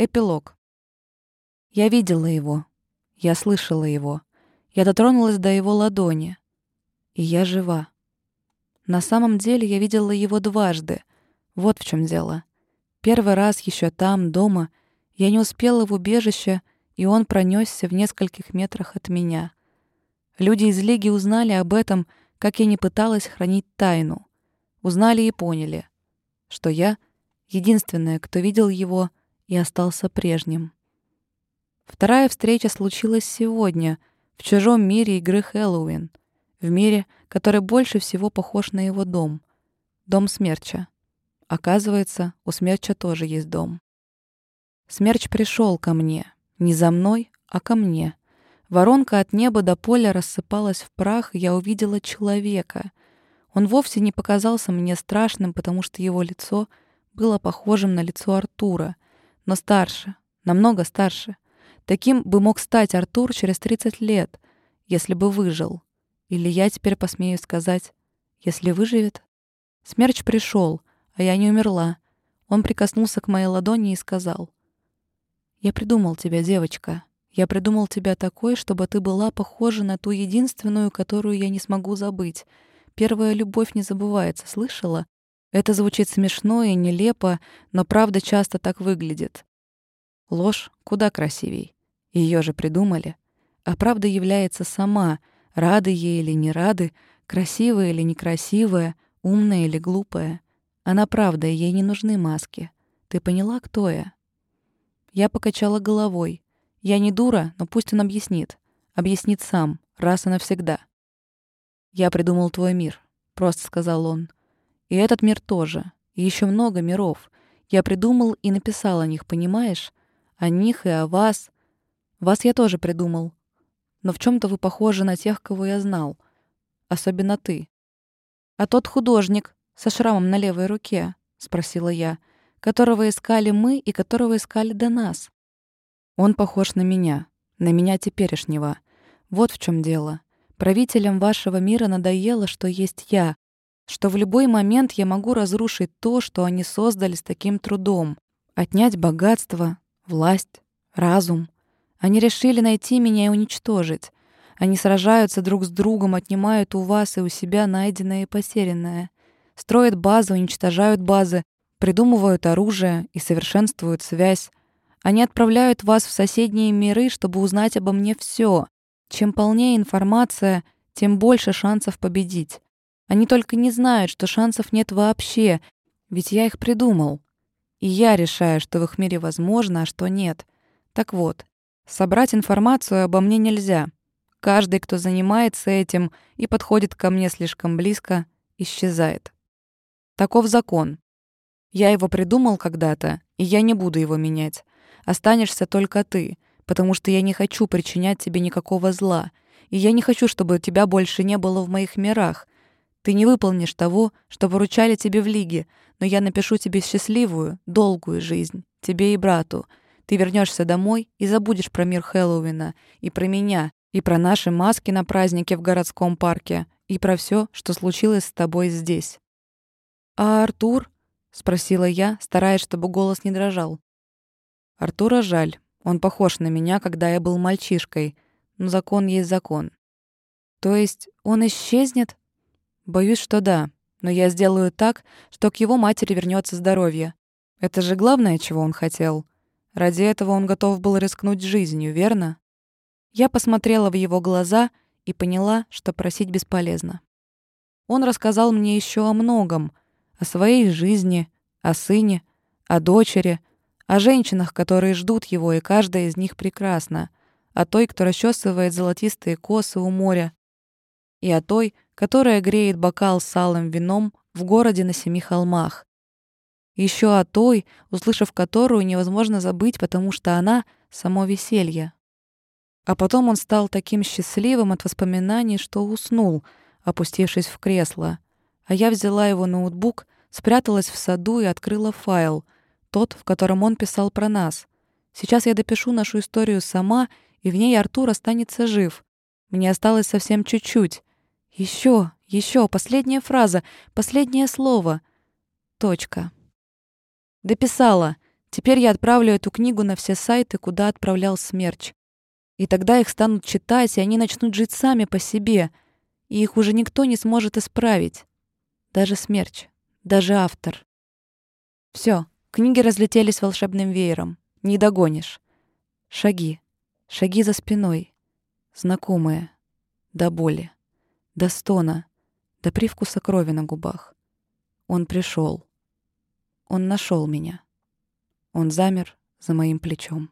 Эпилог. Я видела его. Я слышала его. Я дотронулась до его ладони. И я жива. На самом деле я видела его дважды. Вот в чем дело. Первый раз еще там, дома, я не успела в убежище, и он пронесся в нескольких метрах от меня. Люди из Лиги узнали об этом, как я не пыталась хранить тайну. Узнали и поняли, что я — единственная, кто видел его и остался прежним. Вторая встреча случилась сегодня, в чужом мире игры Хэллоуин, в мире, который больше всего похож на его дом. Дом Смерча. Оказывается, у Смерча тоже есть дом. Смерч пришел ко мне. Не за мной, а ко мне. Воронка от неба до поля рассыпалась в прах, и я увидела человека. Он вовсе не показался мне страшным, потому что его лицо было похожим на лицо Артура, но старше, намного старше — Таким бы мог стать Артур через 30 лет, если бы выжил. Или я теперь посмею сказать, если выживет. Смерч пришел, а я не умерла. Он прикоснулся к моей ладони и сказал. «Я придумал тебя, девочка. Я придумал тебя такой, чтобы ты была похожа на ту единственную, которую я не смогу забыть. Первая любовь не забывается, слышала? Это звучит смешно и нелепо, но правда часто так выглядит. Ложь куда красивей. Ее же придумали. А правда является сама, рады ей или не рады, красивая или некрасивая, умная или глупая. Она правда, и ей не нужны маски. Ты поняла, кто я? Я покачала головой. Я не дура, но пусть он объяснит. Объяснит сам, раз и навсегда. «Я придумал твой мир», — просто сказал он. «И этот мир тоже. И еще много миров. Я придумал и написал о них, понимаешь? О них и о вас, вас я тоже придумал. Но в чем то вы похожи на тех, кого я знал. Особенно ты. А тот художник со шрамом на левой руке, спросила я, которого искали мы и которого искали до нас. Он похож на меня, на меня теперешнего. Вот в чем дело. Правителям вашего мира надоело, что есть я, что в любой момент я могу разрушить то, что они создали с таким трудом, отнять богатство, власть, разум. Они решили найти меня и уничтожить. Они сражаются друг с другом, отнимают у вас и у себя найденное и потерянное. Строят базы, уничтожают базы, придумывают оружие и совершенствуют связь. Они отправляют вас в соседние миры, чтобы узнать обо мне все. Чем полнее информация, тем больше шансов победить. Они только не знают, что шансов нет вообще, ведь я их придумал. И я решаю, что в их мире возможно, а что нет. Так вот, Собрать информацию обо мне нельзя. Каждый, кто занимается этим и подходит ко мне слишком близко, исчезает. Таков закон. Я его придумал когда-то, и я не буду его менять. Останешься только ты, потому что я не хочу причинять тебе никакого зла, и я не хочу, чтобы тебя больше не было в моих мирах. Ты не выполнишь того, что поручали тебе в Лиге, но я напишу тебе счастливую, долгую жизнь, тебе и брату, ты вернешься домой и забудешь про мир Хэллоуина, и про меня, и про наши маски на празднике в городском парке, и про все, что случилось с тобой здесь. «А Артур?» — спросила я, стараясь, чтобы голос не дрожал. Артура жаль. Он похож на меня, когда я был мальчишкой. Но закон есть закон. То есть он исчезнет? Боюсь, что да. Но я сделаю так, что к его матери вернется здоровье. Это же главное, чего он хотел. Ради этого он готов был рискнуть жизнью, верно? Я посмотрела в его глаза и поняла, что просить бесполезно. Он рассказал мне еще о многом, о своей жизни, о сыне, о дочери, о женщинах, которые ждут его, и каждая из них прекрасна, о той, кто расчесывает золотистые косы у моря, и о той, которая греет бокал с алым вином в городе на семи холмах, еще о той, услышав которую невозможно забыть, потому что она — само веселье. А потом он стал таким счастливым от воспоминаний, что уснул, опустившись в кресло. А я взяла его ноутбук, спряталась в саду и открыла файл, тот, в котором он писал про нас. Сейчас я допишу нашу историю сама, и в ней Артур останется жив. Мне осталось совсем чуть-чуть. Еще, еще, последняя фраза, последнее слово. Точка. «Дописала», Теперь я отправлю эту книгу на все сайты, куда отправлял смерч. И тогда их станут читать, и они начнут жить сами по себе, и их уже никто не сможет исправить. Даже смерч, даже автор. Все, книги разлетелись волшебным веером. Не догонишь. Шаги. Шаги за спиной. Знакомые. До боли. До стона. До привкуса крови на губах. Он пришел. Он нашел меня. Он замер за моим плечом.